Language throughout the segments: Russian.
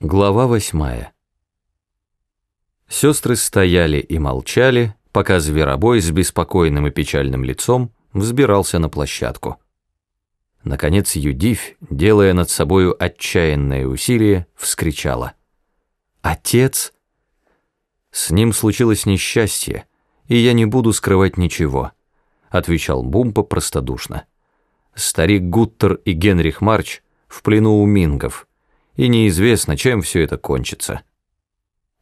Глава восьмая. Сестры стояли и молчали, пока зверобой с беспокойным и печальным лицом взбирался на площадку. Наконец Юдивь, делая над собою отчаянное усилие, вскричала. «Отец!» «С ним случилось несчастье, и я не буду скрывать ничего», отвечал Бумпа простодушно. «Старик Гуттер и Генрих Марч в плену у мингов» и неизвестно, чем все это кончится.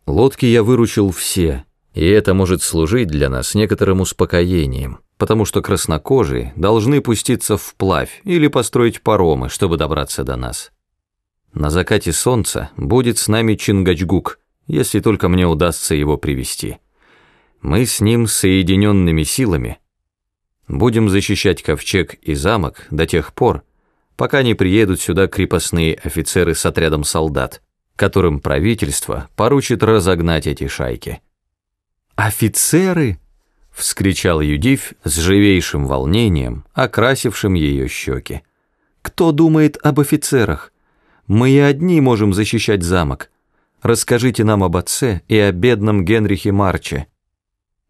Лодки я выручил все, и это может служить для нас некоторым успокоением, потому что краснокожие должны пуститься вплавь или построить паромы, чтобы добраться до нас. На закате солнца будет с нами Чингачгук, если только мне удастся его привести. Мы с ним соединенными силами будем защищать ковчег и замок до тех пор, пока не приедут сюда крепостные офицеры с отрядом солдат, которым правительство поручит разогнать эти шайки. «Офицеры!» — вскричал Юдив с живейшим волнением, окрасившим ее щеки. «Кто думает об офицерах? Мы и одни можем защищать замок. Расскажите нам об отце и о бедном Генрихе Марче».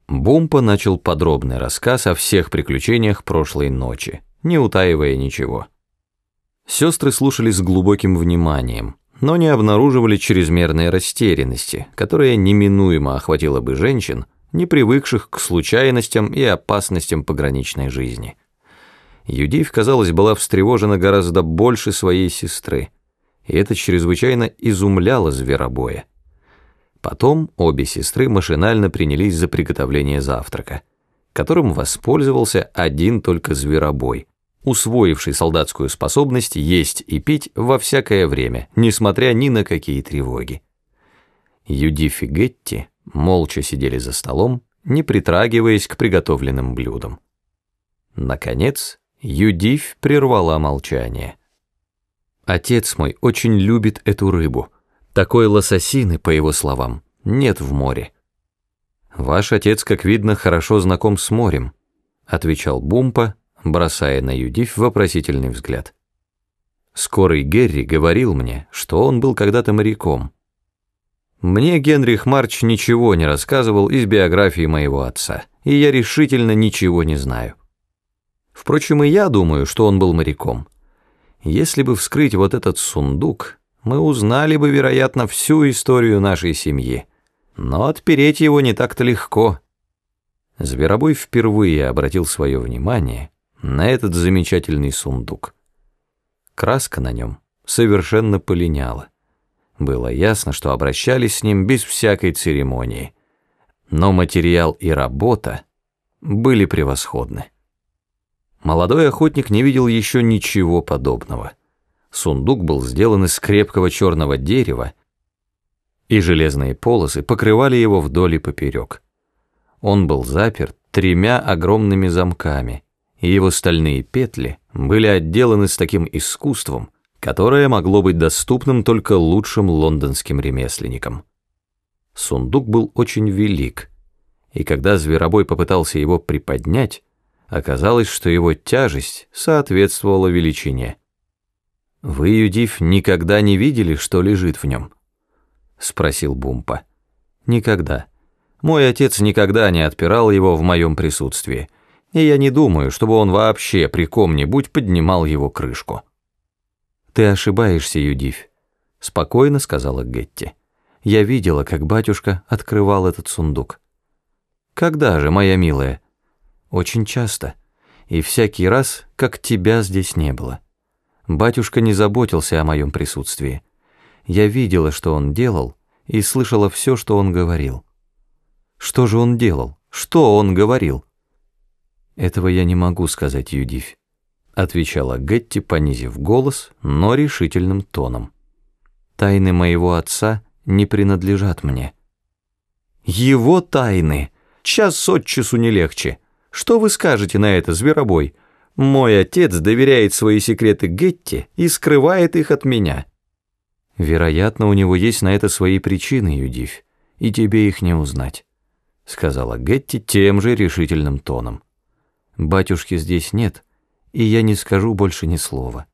Бумпа начал подробный рассказ о всех приключениях прошлой ночи, не утаивая ничего. Сестры слушали с глубоким вниманием, но не обнаруживали чрезмерной растерянности, которая неминуемо охватила бы женщин, не привыкших к случайностям и опасностям пограничной жизни. Юдив, казалось, была встревожена гораздо больше своей сестры, и это чрезвычайно изумляло зверобоя. Потом обе сестры машинально принялись за приготовление завтрака, которым воспользовался один только зверобой – усвоивший солдатскую способность есть и пить во всякое время, несмотря ни на какие тревоги. Юдиф и Гетти молча сидели за столом, не притрагиваясь к приготовленным блюдам. Наконец, Юдиф прервала молчание. «Отец мой очень любит эту рыбу. Такой лососины, по его словам, нет в море». «Ваш отец, как видно, хорошо знаком с морем», — отвечал Бумпа, бросая на Юдив вопросительный взгляд. Скорый Герри говорил мне, что он был когда-то моряком. Мне Генрих Марч ничего не рассказывал из биографии моего отца, и я решительно ничего не знаю. Впрочем, и я думаю, что он был моряком. Если бы вскрыть вот этот сундук, мы узнали бы, вероятно, всю историю нашей семьи. Но отпереть его не так-то легко. Зверобой впервые обратил свое внимание на этот замечательный сундук. Краска на нем совершенно полиняла. Было ясно, что обращались с ним без всякой церемонии. Но материал и работа были превосходны. Молодой охотник не видел еще ничего подобного. Сундук был сделан из крепкого черного дерева, и железные полосы покрывали его вдоль и поперек. Он был заперт тремя огромными замками, и его стальные петли были отделаны с таким искусством, которое могло быть доступным только лучшим лондонским ремесленникам. Сундук был очень велик, и когда зверобой попытался его приподнять, оказалось, что его тяжесть соответствовала величине. «Вы, Юдив, никогда не видели, что лежит в нем?» — спросил Бумпа. «Никогда. Мой отец никогда не отпирал его в моем присутствии, и я не думаю, чтобы он вообще при ком-нибудь поднимал его крышку. «Ты ошибаешься, Юдивь», — спокойно сказала Гетти. «Я видела, как батюшка открывал этот сундук». «Когда же, моя милая?» «Очень часто. И всякий раз, как тебя здесь не было. Батюшка не заботился о моем присутствии. Я видела, что он делал, и слышала все, что он говорил». «Что же он делал? Что он говорил?» «Этого я не могу сказать, Юдивь», — отвечала Гетти, понизив голос, но решительным тоном. «Тайны моего отца не принадлежат мне». «Его тайны! Час от часу не легче. Что вы скажете на это, зверобой? Мой отец доверяет свои секреты Гетти и скрывает их от меня». «Вероятно, у него есть на это свои причины, Юдивь, и тебе их не узнать», — сказала Гетти тем же решительным тоном. Батюшки здесь нет, и я не скажу больше ни слова.